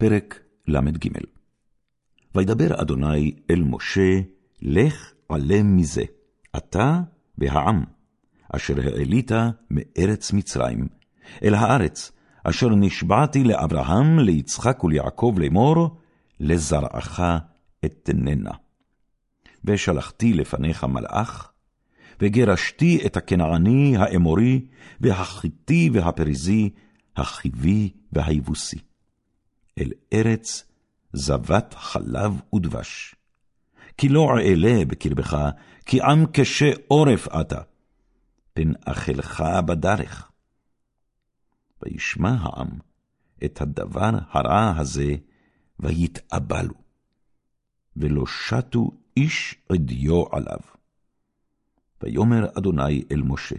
פרק ל"ג וידבר אדוני אל משה, לך עלה מזה, אתה והעם, אשר העלית מארץ מצרים, אל הארץ, אשר נשבעתי לאברהם, ליצחק וליעקב לאמור, לזרעך אתננה. ושלחתי לפניך מלאך, וגרשתי את הכנעני, האמורי, והחיתי והפריזי, החיבי והיבוסי. אל ארץ זבת חלב ודבש. כי לא אעלה בקרבך, כי עם קשה עורף אתה, פן אכלך בדרך. וישמע העם את הדבר הרע הזה, ויתאבלו, ולא שתו איש עדיו עליו. ויאמר אדוני אל משה,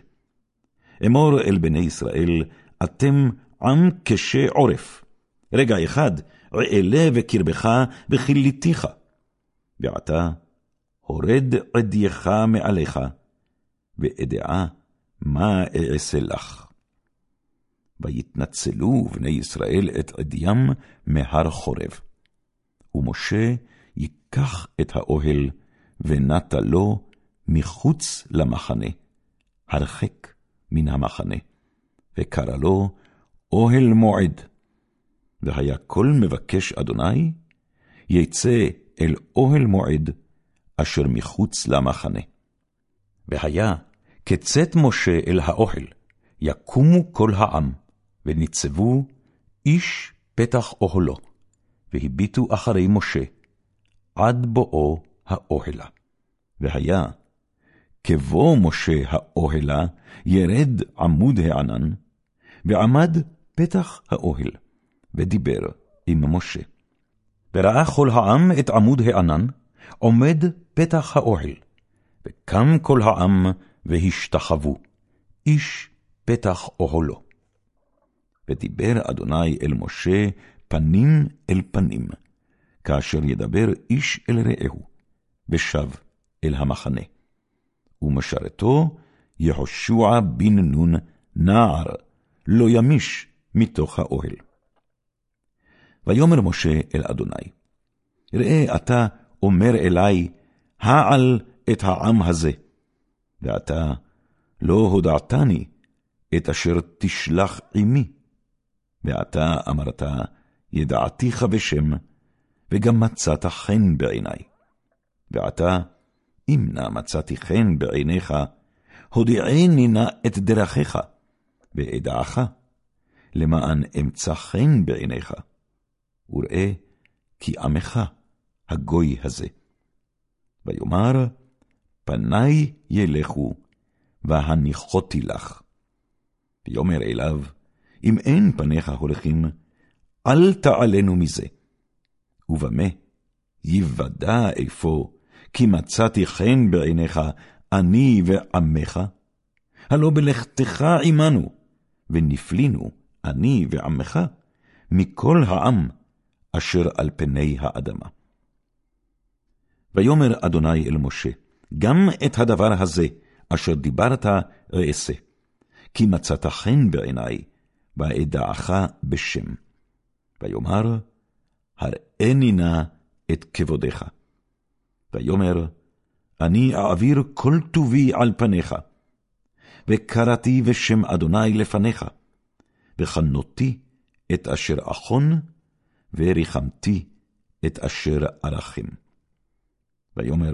אמור אל בני ישראל, אתם עם קשה עורף. רגע אחד, אעלה בקרבך וכיליתיך. ועתה, הורד עדייך מעליך, ואדעה מה אעשה לך. ויתנצלו בני ישראל את עדיים מהר חורב. ומשה ייקח את האוהל, ונטה לו מחוץ למחנה, הרחק מן המחנה, וקרא לו אוהל מועד. והיה כל מבקש אדוני, יצא אל אוהל מועד, אשר מחוץ למחנה. והיה, כצאת משה אל האוהל, יקומו כל העם, וניצבו איש פתח אוהלו, והביטו אחרי משה, עד בואו האוהלה. והיה, כבוא משה האוהלה, ירד עמוד הענן, ועמד פתח האוהל, ודיבר עם משה. וראה כל העם את עמוד הענן, עומד פתח האוהל, וקם כל העם והשתחוו, איש פתח אוהלו. ודיבר אדוני אל משה פנים אל פנים, כאשר ידבר איש אל רעהו, ושב אל המחנה. ומשרתו יהושע בן נון נער, לא ימיש מתוך האוהל. ויאמר משה אל אדוני, ראה אתה אומר אלי, העל את העם הזה, ואתה לא הודעתני את אשר תשלח עמי. ואתה אמרת, ידעתיך בשם, וגם מצאת חן בעיני. ועתה, אם נא מצאתי חן בעיניך, הודיעני נא את דרכיך, ואדעך, למען אמצא חן בעיניך. וראה כי עמך הגוי הזה. ויאמר, פני ילכו, והניחותי לך. ויאמר אליו, אם אין פניך הולכים, אל תעלנו מזה. ובמה יוודע אפוא, כי מצאתי חן בעיניך, אני ועמך? הלא בלכתך עמנו, ונפלינו, אני ועמך, מכל העם אשר על פני האדמה. ויאמר אדוני אל משה, גם את הדבר הזה, אשר דיברת, אעשה, כי מצאת חן בעיני, ואדעך בשם. ויאמר, הראני נא את כבודך. ויאמר, אני אעביר כל טובי על פניך, וקראתי בשם אדוני לפניך, וחנותי את אשר אחון, וריחמתי את אשר ארחם. ויאמר,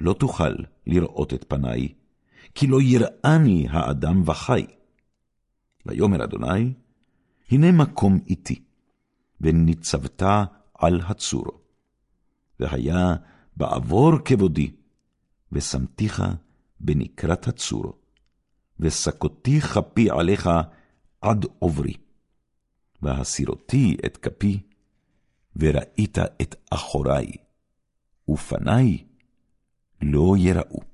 לא תוכל לראות את פניי, כי לא יראני האדם וחי. ויאמר אדוני, הנה מקום איתי, וניצבת על הצור. והיה בעבור כבודי, ושמתיך בנקרת הצור, ושקותי כפי עליך עד עוברי. והסירותי את כפי, וראית את אחורי, ופני לא יראו.